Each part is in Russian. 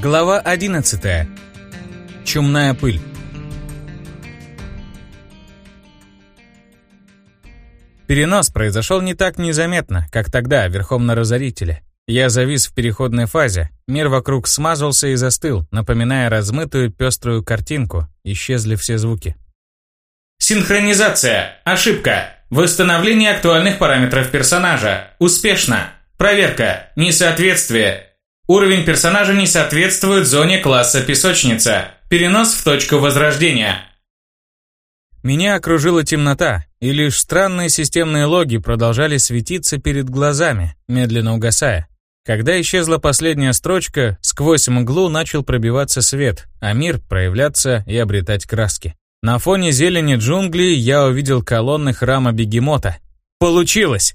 Глава 11. Чумная пыль. Перенос произошел не так незаметно, как тогда, верхом на Разорителе. Я завис в переходной фазе, мир вокруг смазался и застыл, напоминая размытую пеструю картинку, исчезли все звуки. Синхронизация. Ошибка. Восстановление актуальных параметров персонажа. Успешно. Проверка. Несоответствие. Уровень персонажа не соответствует зоне класса песочница. Перенос в точку возрождения. Меня окружила темнота, и лишь странные системные логи продолжали светиться перед глазами, медленно угасая. Когда исчезла последняя строчка, сквозь мглу начал пробиваться свет, а мир проявляться и обретать краски. На фоне зелени джунглей я увидел колонны храма Бегемота. Получилось!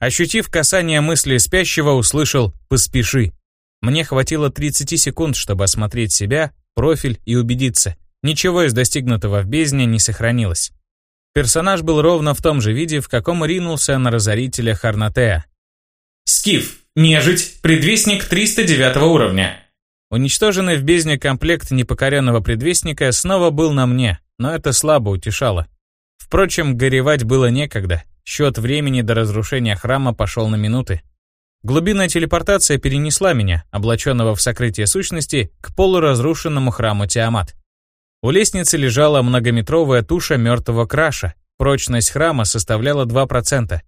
Ощутив касание мысли спящего, услышал «поспеши». Мне хватило 30 секунд, чтобы осмотреть себя, профиль и убедиться. Ничего из достигнутого в бездне не сохранилось. Персонаж был ровно в том же виде, в каком ринулся на разорителя Харнатея. Скиф. Нежить. Предвестник 309 уровня. Уничтоженный в бездне комплект непокоренного предвестника снова был на мне, но это слабо утешало. Впрочем, горевать было некогда. Счет времени до разрушения храма пошел на минуты. Глубинная телепортация перенесла меня, облаченного в сокрытие сущности, к полуразрушенному храму Тиамат. У лестницы лежала многометровая туша мертвого краша. Прочность храма составляла 2%.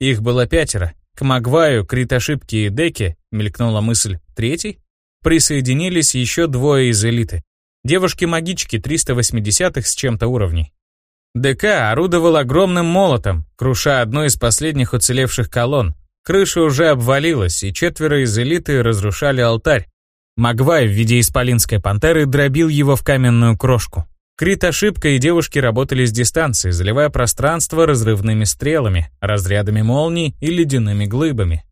Их было пятеро, к Магваю, Критошибке и Деке, мелькнула мысль, третий? Присоединились еще двое из элиты. Девушки-магички 380-х с чем-то уровней. ДК орудовал огромным молотом, круша одну из последних уцелевших колонн. Крыша уже обвалилась, и четверо из элиты разрушали алтарь. Магвай в виде исполинской пантеры дробил его в каменную крошку. Крит ошибка и девушки работали с дистанции, заливая пространство разрывными стрелами, разрядами молний и ледяными глыбами.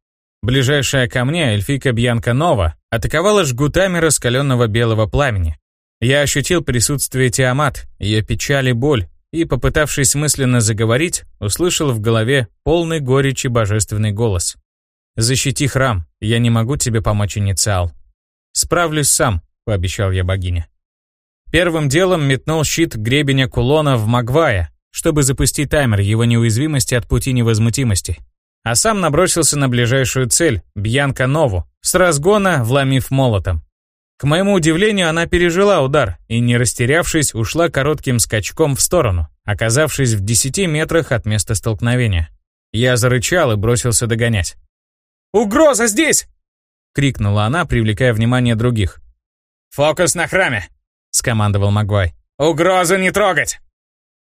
Ближайшая ко мне эльфийка Бьянка Нова атаковала жгутами раскаленного белого пламени. Я ощутил присутствие Тиамат, ее печаль и боль, и, попытавшись мысленно заговорить, услышал в голове полный горечи божественный голос. «Защити храм, я не могу тебе помочь, инициал». «Справлюсь сам», — пообещал я богине. Первым делом метнул щит гребеня кулона в Магвая, чтобы запустить таймер его неуязвимости от пути невозмутимости. А сам набросился на ближайшую цель, Бьянка Нову, с разгона вломив молотом. К моему удивлению, она пережила удар и, не растерявшись, ушла коротким скачком в сторону, оказавшись в 10 метрах от места столкновения. Я зарычал и бросился догонять. «Угроза здесь!» — крикнула она, привлекая внимание других. «Фокус на храме!» — скомандовал Магвай. «Угрозу не трогать!»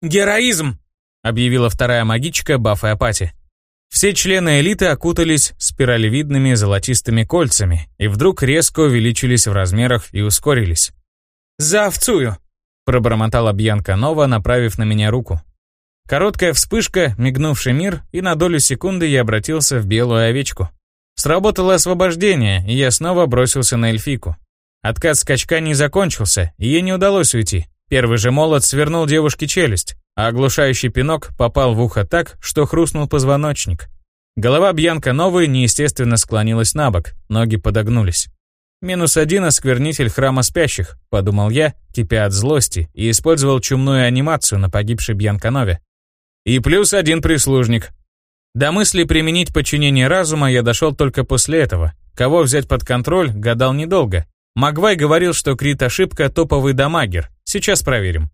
«Героизм!» — объявила вторая магичка Баффа Апати. Все члены элиты окутались спиралевидными золотистыми кольцами и вдруг резко увеличились в размерах и ускорились. «За овцую!» — пробормотала Бьянка Нова, направив на меня руку. Короткая вспышка, мигнувший мир, и на долю секунды я обратился в белую овечку. Сработало освобождение, и я снова бросился на эльфийку. Откат скачка не закончился, и ей не удалось уйти. Первый же молот свернул девушке челюсть, а оглушающий пинок попал в ухо так, что хрустнул позвоночник. Голова Бьянка Новой неестественно склонилась на бок, ноги подогнулись. «Минус один осквернитель храма спящих», — подумал я, кипя от злости, и использовал чумную анимацию на погибшей Бьянканове. И плюс один прислужник. До мысли применить подчинение разума я дошел только после этого. Кого взять под контроль, гадал недолго. Магвай говорил, что крит ошибка топовый дамагер. Сейчас проверим.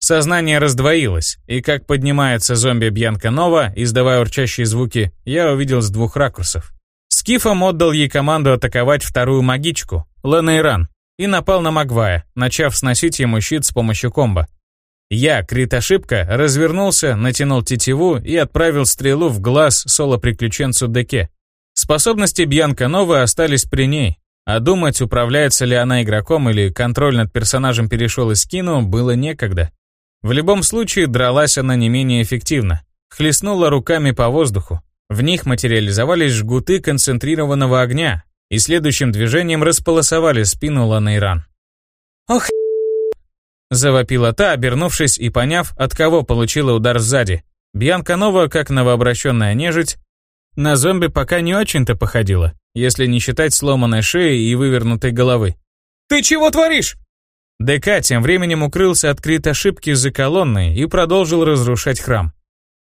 Сознание раздвоилось, и как поднимается зомби Бьянка Нова, издавая урчащие звуки, я увидел с двух ракурсов. Скифом отдал ей команду атаковать вторую магичку, Ленейран, и напал на Магвая, начав сносить ему щит с помощью комбо. Я, крит ошибка, развернулся, натянул тетиву и отправил стрелу в глаз соло-приключенцу Деке. Способности Бьянка Новы остались при ней, а думать, управляется ли она игроком или контроль над персонажем перешел из кино, было некогда. В любом случае, дралась она не менее эффективно. Хлестнула руками по воздуху. В них материализовались жгуты концентрированного огня, и следующим движением располосовали спину Ланейран. «Ох, Завопила та, обернувшись и поняв, от кого получила удар сзади. Бьянка Нова, как новообращенная нежить, на зомби пока не очень-то походила, если не считать сломанной шеи и вывернутой головы. Ты чего творишь?» ДК тем временем укрылся от крит ошибки за колонной и продолжил разрушать храм.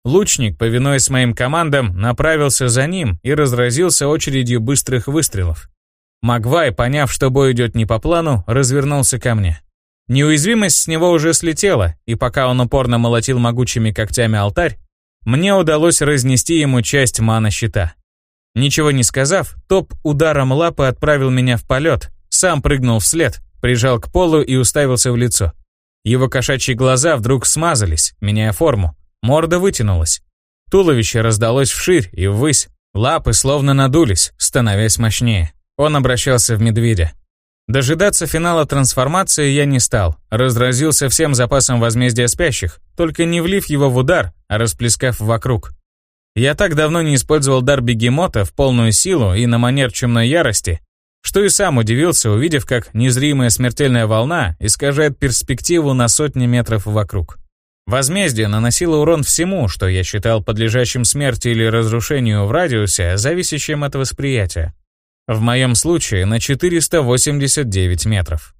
Лучник, повинуясь моим командам, направился за ним и разразился очередью быстрых выстрелов. Магвай, поняв, что бой идет не по плану, развернулся ко мне. Неуязвимость с него уже слетела, и пока он упорно молотил могучими когтями алтарь, мне удалось разнести ему часть мана-щита. Ничего не сказав, топ ударом лапы отправил меня в полет, сам прыгнул вслед, прижал к полу и уставился в лицо. Его кошачьи глаза вдруг смазались, меняя форму. Морда вытянулась. Туловище раздалось вширь и ввысь. Лапы словно надулись, становясь мощнее. Он обращался в медведя. Дожидаться финала трансформации я не стал. Разразился всем запасом возмездия спящих, только не влив его в удар, а расплескав вокруг. Я так давно не использовал дар бегемота в полную силу и на манер чумной ярости, что и сам удивился, увидев, как незримая смертельная волна искажает перспективу на сотни метров вокруг. Возмездие наносило урон всему, что я считал подлежащим смерти или разрушению в радиусе, зависящем от восприятия. В моем случае на 489 метров.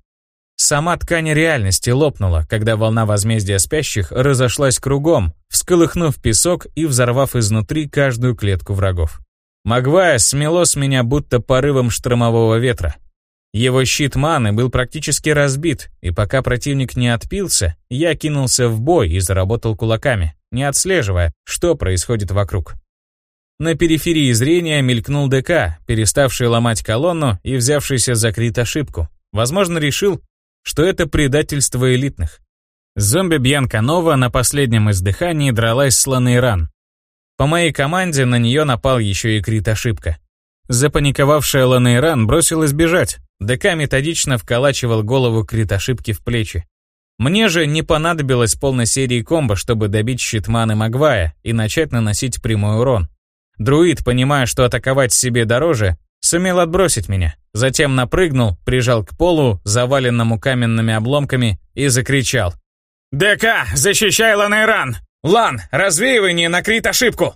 Сама ткань реальности лопнула, когда волна возмездия спящих разошлась кругом, всколыхнув песок и взорвав изнутри каждую клетку врагов. Магвая смело с меня будто порывом штормового ветра. Его щит маны был практически разбит, и пока противник не отпился, я кинулся в бой и заработал кулаками, не отслеживая, что происходит вокруг. На периферии зрения мелькнул ДК, переставший ломать колонну и взявшийся закрыть ошибку. Возможно, решил, что это предательство элитных. Зомби Бьянка Нова на последнем издыхании дралась с Ланейран. По моей команде на нее напал еще и крит ошибка. Запаниковавшая Ланейран бросилась бежать. ДК методично вколачивал голову крит ошибки в плечи. Мне же не понадобилось полной серии комбо, чтобы добить щитманы Магвая и начать наносить прямой урон. Друид, понимая, что атаковать себе дороже, сумел отбросить меня. Затем напрыгнул, прижал к полу, заваленному каменными обломками, и закричал. «ДК, защищай Ланайран! Лан, развеивание на крит ошибку!»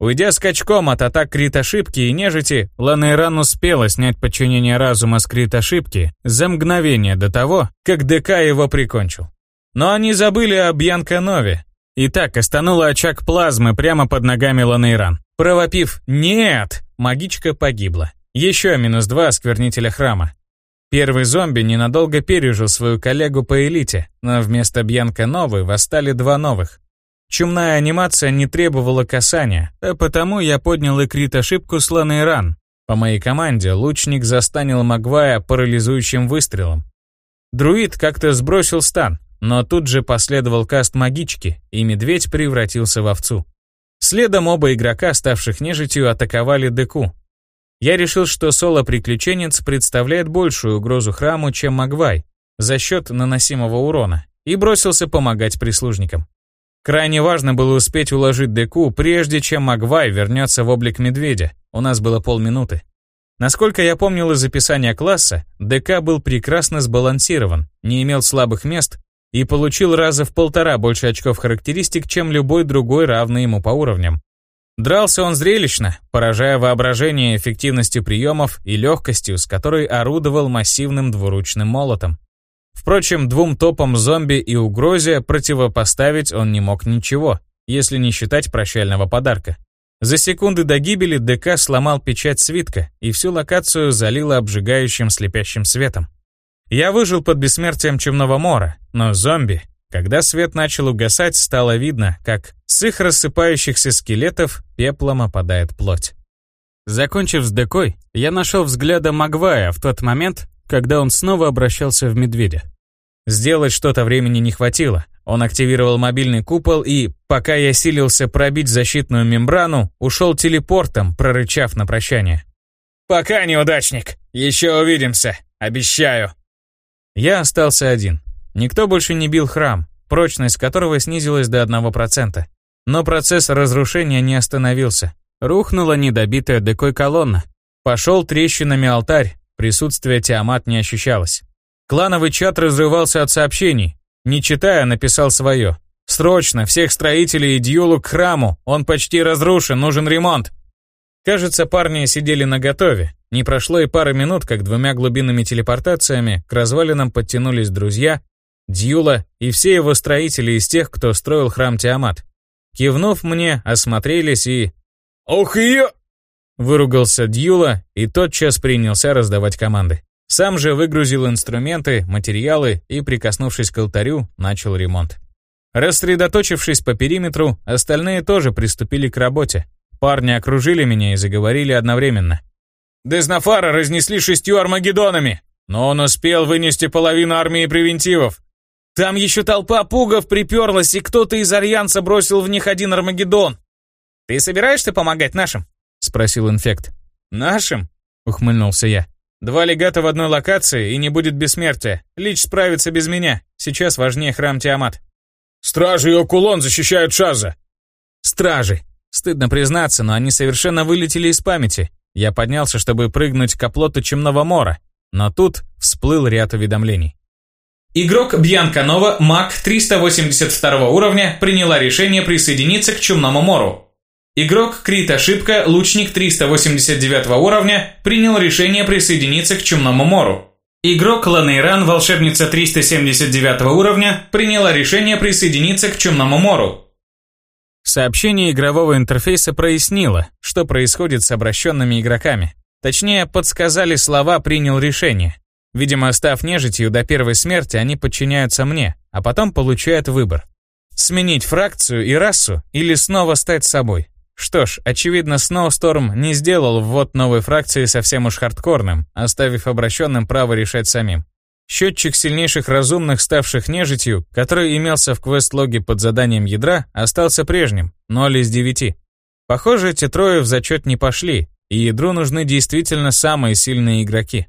Уйдя скачком от атак крит ошибки и нежити, Ланейран успела снять подчинение разума с крит ошибки за мгновение до того, как ДК его прикончил. Но они забыли о Бьянко Нове. И так останула очаг плазмы прямо под ногами Ланейран. Провопив «Нет!», магичка погибла. Еще минус два сквернителя храма. Первый зомби ненадолго пережил свою коллегу по элите, но вместо Бьянка Новой восстали два новых. Чумная анимация не требовала касания, а потому я поднял и крит ошибку с Ран. По моей команде лучник застанил Магвая парализующим выстрелом. Друид как-то сбросил стан, но тут же последовал каст магички, и медведь превратился в овцу. Следом оба игрока, ставших нежитью, атаковали Деку. Я решил, что соло-приключенец представляет большую угрозу храму, чем Магвай, за счет наносимого урона, и бросился помогать прислужникам. Крайне важно было успеть уложить Деку, прежде чем Магвай вернется в облик медведя. У нас было полминуты. Насколько я помнил из описания класса, ДК был прекрасно сбалансирован, не имел слабых мест и получил раза в полтора больше очков характеристик, чем любой другой равный ему по уровням. Дрался он зрелищно, поражая воображение эффективностью приемов и легкостью, с которой орудовал массивным двуручным молотом. Впрочем, двум топам зомби и угрозе противопоставить он не мог ничего, если не считать прощального подарка. За секунды до гибели ДК сломал печать свитка, и всю локацию залило обжигающим слепящим светом. Я выжил под бессмертием Чумного Мора, но зомби, когда свет начал угасать, стало видно, как с их рассыпающихся скелетов пеплом опадает плоть. Закончив с декой, я нашел взглядом Магвая в тот момент, когда он снова обращался в медведя. Сделать что-то времени не хватило. Он активировал мобильный купол и, пока я силился пробить защитную мембрану, ушел телепортом, прорычав на прощание. «Пока, неудачник! Еще увидимся! Обещаю!» Я остался один. Никто больше не бил храм, прочность которого снизилась до 1%. Но процесс разрушения не остановился. Рухнула недобитая декой колонна. Пошел трещинами алтарь, присутствие Тиамат не ощущалось. Клановый чат разрывался от сообщений. Не читая, написал свое. «Срочно, всех строителей и Дьюлу к храму, он почти разрушен, нужен ремонт». Кажется, парни сидели наготове. Не прошло и пары минут, как двумя глубинными телепортациями к развалинам подтянулись друзья, Дьюла и все его строители из тех, кто строил храм Тиамат. Кивнув мне, осмотрелись и... «Ох я!» Выругался Дьюла и тотчас принялся раздавать команды. Сам же выгрузил инструменты, материалы и, прикоснувшись к алтарю, начал ремонт. Рассредоточившись по периметру, остальные тоже приступили к работе. Парни окружили меня и заговорили одновременно. «Дезнафара разнесли шестью армагеддонами, но он успел вынести половину армии превентивов. Там еще толпа пугов приперлась, и кто-то из Альянса бросил в них один армагеддон. «Ты собираешься помогать нашим?» — спросил инфект. «Нашим?» — ухмыльнулся я. «Два легата в одной локации, и не будет бессмертия. Лич справится без меня. Сейчас важнее храм Тиамат». «Стражи и Окулон защищают Шаза!» «Стражи!» Стыдно признаться, но они совершенно вылетели из памяти. Я поднялся, чтобы прыгнуть к оплоту Чемного Мора, но тут всплыл ряд уведомлений. Игрок Бьянка Нова, маг 382 уровня, приняла решение присоединиться к Чумному Мору. Игрок Крит Ошибка, лучник 389 уровня, принял решение присоединиться к Чумному Мору. Игрок Ланейран, волшебница 379 уровня, приняла решение присоединиться к Чумному Мору. Сообщение игрового интерфейса прояснило, что происходит с обращенными игроками. Точнее, подсказали слова «принял решение». Видимо, став нежитью до первой смерти, они подчиняются мне, а потом получают выбор. Сменить фракцию и расу или снова стать собой. Что ж, очевидно, Сноусторм не сделал ввод новой фракции совсем уж хардкорным, оставив обращенным право решать самим. Счетчик сильнейших разумных, ставших нежитью, который имелся в квест-логе под заданием ядра, остался прежним, 0 из 9. Похоже, эти трое в зачет не пошли, и ядру нужны действительно самые сильные игроки.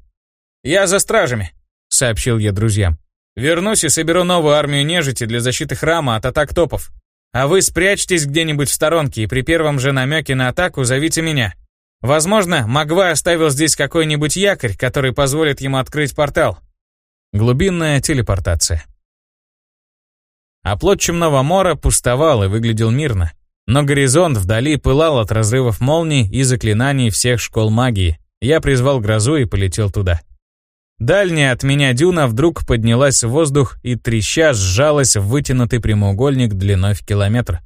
«Я за стражами», — сообщил я друзьям. «Вернусь и соберу новую армию нежити для защиты храма от атак топов. А вы спрячьтесь где-нибудь в сторонке и при первом же намеке на атаку зовите меня. Возможно, Магва оставил здесь какой-нибудь якорь, который позволит ему открыть портал. Глубинная телепортация. Оплот Чумного Мора пустовал и выглядел мирно. Но горизонт вдали пылал от разрывов молний и заклинаний всех школ магии. Я призвал грозу и полетел туда. Дальняя от меня дюна вдруг поднялась в воздух и треща сжалась в вытянутый прямоугольник длиной в километр.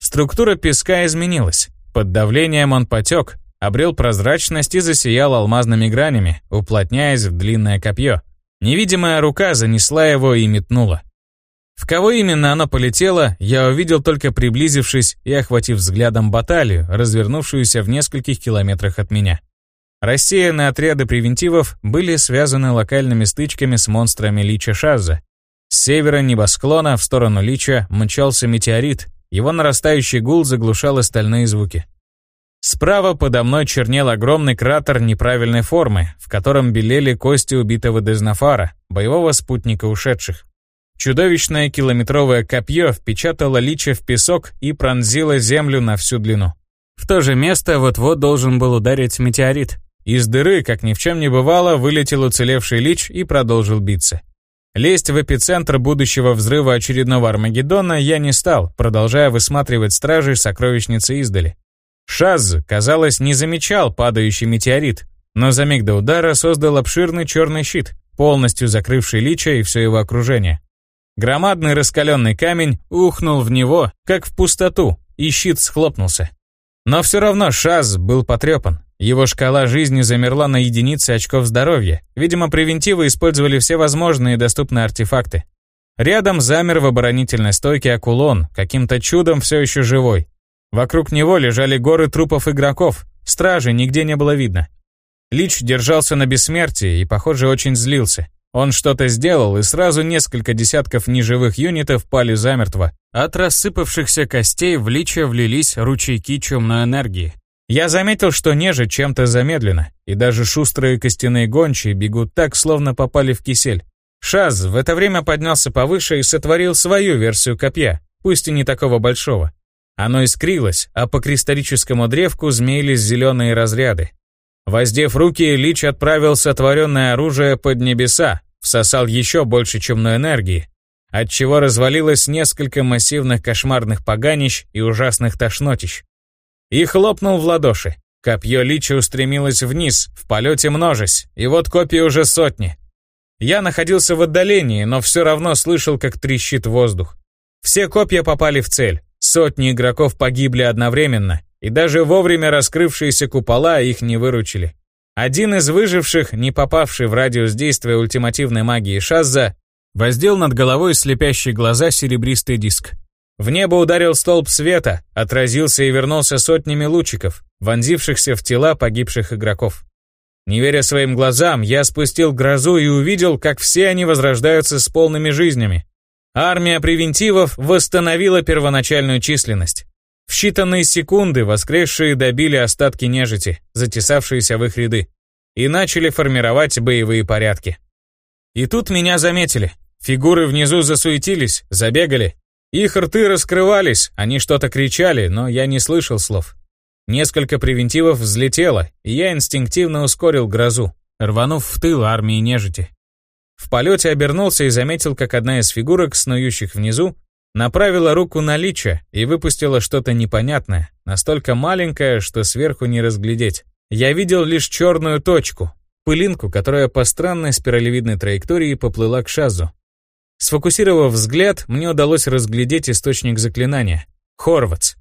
Структура песка изменилась. Под давлением он потек, обрел прозрачность и засиял алмазными гранями, уплотняясь в длинное копье. Невидимая рука занесла его и метнула. В кого именно оно полетело, я увидел только приблизившись и охватив взглядом баталию, развернувшуюся в нескольких километрах от меня. Рассеянные отряды превентивов были связаны локальными стычками с монстрами Лича Шаза. С севера небосклона в сторону Лича мчался метеорит, его нарастающий гул заглушал остальные звуки. Справа подо мной чернел огромный кратер неправильной формы, в котором белели кости убитого Дезнафара, боевого спутника ушедших. Чудовищное километровое копье впечатало лича в песок и пронзило землю на всю длину. В то же место вот-вот должен был ударить метеорит. Из дыры, как ни в чем не бывало, вылетел уцелевший лич и продолжил биться. Лезть в эпицентр будущего взрыва очередного Армагеддона я не стал, продолжая высматривать стражей сокровищницы издали. Шаз, казалось, не замечал падающий метеорит, но за миг до удара создал обширный черный щит, полностью закрывший Лича и все его окружение. Громадный раскаленный камень ухнул в него, как в пустоту, и щит схлопнулся. Но все равно Шаз был потрепан. Его шкала жизни замерла на единице очков здоровья. Видимо, превентивы использовали все возможные доступные артефакты. Рядом замер в оборонительной стойке Акулон, каким-то чудом все еще живой. Вокруг него лежали горы трупов игроков, стражи нигде не было видно. Лич держался на бессмертии и, похоже, очень злился. Он что-то сделал, и сразу несколько десятков неживых юнитов пали замертво. От рассыпавшихся костей в Лича влились ручейки темной энергии. Я заметил, что неже чем-то замедлено, и даже шустрые костяные гончие бегут так, словно попали в кисель. Шаз в это время поднялся повыше и сотворил свою версию копья, пусть и не такого большого. Оно искрилось, а по кристаллическому древку змеились зеленые разряды. Воздев руки, Лич отправил сотворенное оружие под небеса, всосал еще больше чумной энергии, отчего развалилось несколько массивных кошмарных поганищ и ужасных тошнотищ. И хлопнул в ладоши. Копье лича устремилось вниз, в полете множась, и вот копии уже сотни. Я находился в отдалении, но все равно слышал, как трещит воздух. Все копья попали в цель, сотни игроков погибли одновременно, и даже вовремя раскрывшиеся купола их не выручили. Один из выживших, не попавший в радиус действия ультимативной магии Шазза, воздел над головой слепящие глаза серебристый диск. В небо ударил столб света, отразился и вернулся сотнями лучиков, вонзившихся в тела погибших игроков. Не веря своим глазам, я спустил грозу и увидел, как все они возрождаются с полными жизнями. Армия превентивов восстановила первоначальную численность. В считанные секунды воскресшие добили остатки нежити, затесавшиеся в их ряды, и начали формировать боевые порядки. И тут меня заметили. Фигуры внизу засуетились, забегали. Их рты раскрывались, они что-то кричали, но я не слышал слов. Несколько превентивов взлетело, и я инстинктивно ускорил грозу, рванув в тыл армии нежити. В полете обернулся и заметил, как одна из фигурок, снующих внизу, направила руку на Лича и выпустила что-то непонятное, настолько маленькое, что сверху не разглядеть. Я видел лишь черную точку, пылинку, которая по странной спиралевидной траектории поплыла к Шазу. Сфокусировав взгляд, мне удалось разглядеть источник заклинания — Хорватс.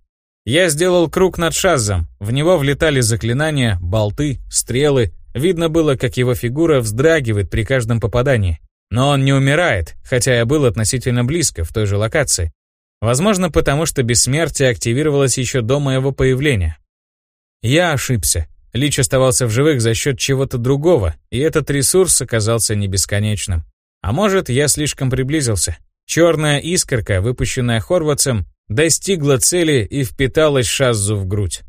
Я сделал круг над Шазом, в него влетали заклинания, болты, стрелы. Видно было, как его фигура вздрагивает при каждом попадании. Но он не умирает, хотя я был относительно близко, в той же локации. Возможно, потому что бессмертие активировалось еще до моего появления. Я ошибся. Лич оставался в живых за счет чего-то другого, и этот ресурс оказался не бесконечным. А может, я слишком приблизился. Черная искорка, выпущенная Хорватцем, достигла цели и впиталась Шаззу в грудь.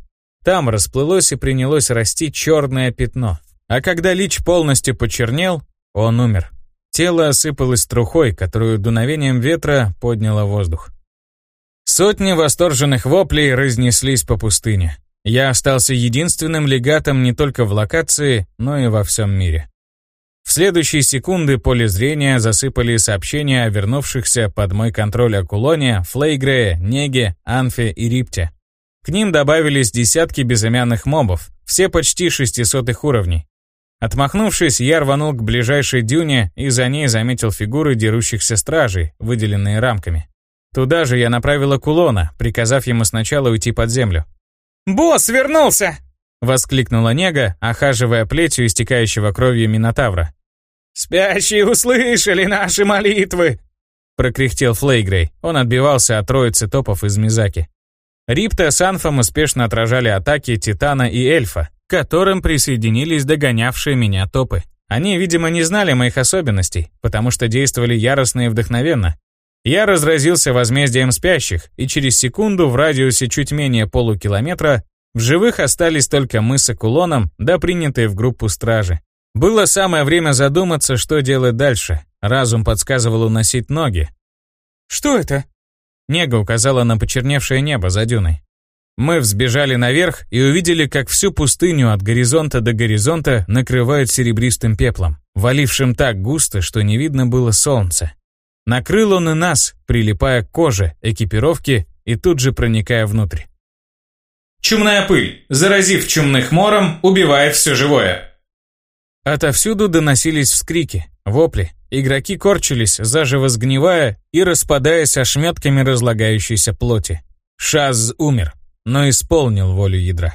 Там расплылось и принялось расти черное пятно. А когда Лич полностью почернел, он умер. Тело осыпалось трухой, которую дуновением ветра подняло воздух. Сотни восторженных воплей разнеслись по пустыне. Я остался единственным легатом не только в локации, но и во всем мире. Следующие секунды поле зрения засыпали сообщения о вернувшихся под мой контроль Акулоне, Флейгрее, Неге, Анфе и Рипте. К ним добавились десятки безымянных мобов, все почти 600 уровней. Отмахнувшись, я рванул к ближайшей дюне и за ней заметил фигуры дерущихся стражей, выделенные рамками. Туда же я направил Акулона, приказав ему сначала уйти под землю. «Босс вернулся!» Воскликнула Нега, охаживая плетью истекающего кровью Минотавра. «Спящие услышали наши молитвы!» Прокряхтел Флейгрей. Он отбивался от троицы топов из Мизаки. Рипта с Анфом успешно отражали атаки Титана и Эльфа, к которым присоединились догонявшие меня топы. Они, видимо, не знали моих особенностей, потому что действовали яростно и вдохновенно. Я разразился возмездием спящих, и через секунду в радиусе чуть менее полукилометра в живых остались только мы с Акулоном, да принятые в группу стражи. Было самое время задуматься, что делать дальше. Разум подсказывал уносить ноги. «Что это?» Нега указала на почерневшее небо за дюной. Мы взбежали наверх и увидели, как всю пустыню от горизонта до горизонта накрывают серебристым пеплом, валившим так густо, что не видно было солнца. Накрыл он и нас, прилипая к коже, экипировке и тут же проникая внутрь. Чумная пыль, заразив чумных мором, убивает все живое. Отовсюду доносились вскрики, вопли. Игроки корчились, заживо сгнивая и распадаясь ошметками разлагающейся плоти. Шаз умер, но исполнил волю ядра.